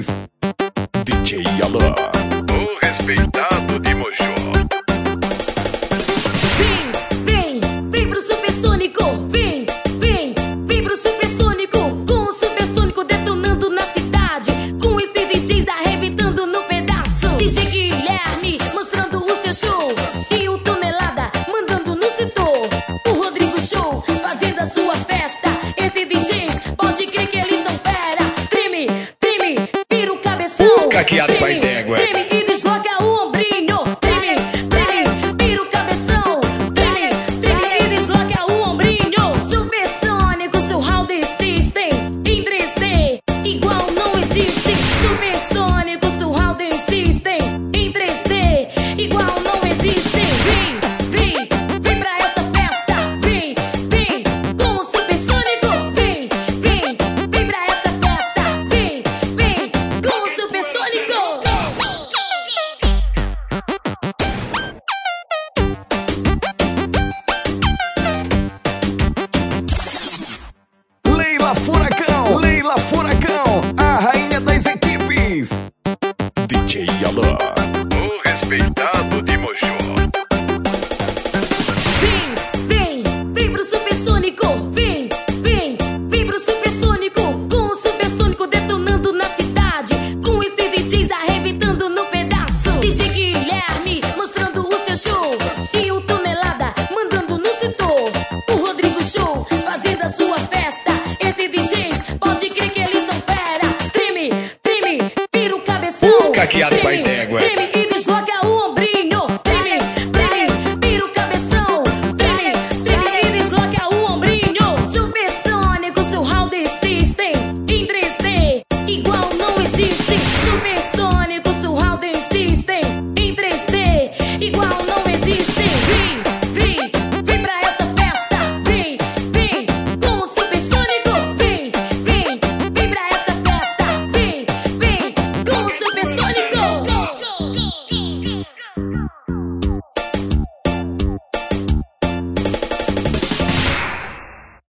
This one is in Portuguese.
Please. DJ Yalo. Caqueado Treme, d'égua. Treme e desloca o maquiado pra a.